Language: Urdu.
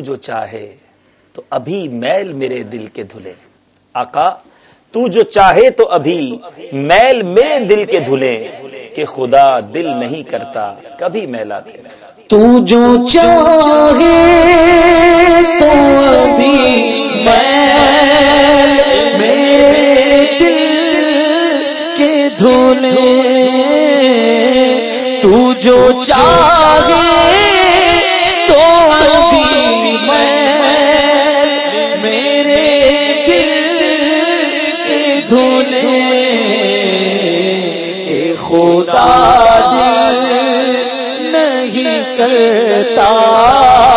جو چاہے، تو ابھی میل میرے دل کے دھلے۔ آقا، تو جو چاہے تو ابھی میل میرے دل کے دھلے، کہ خدا دل نہیں کرتا کبھی میلا تیرا تو جو چاہے تو ابھی میرے دل کے دھونے تو جو چاہے دھونے خدا دل نہیں کرتا۔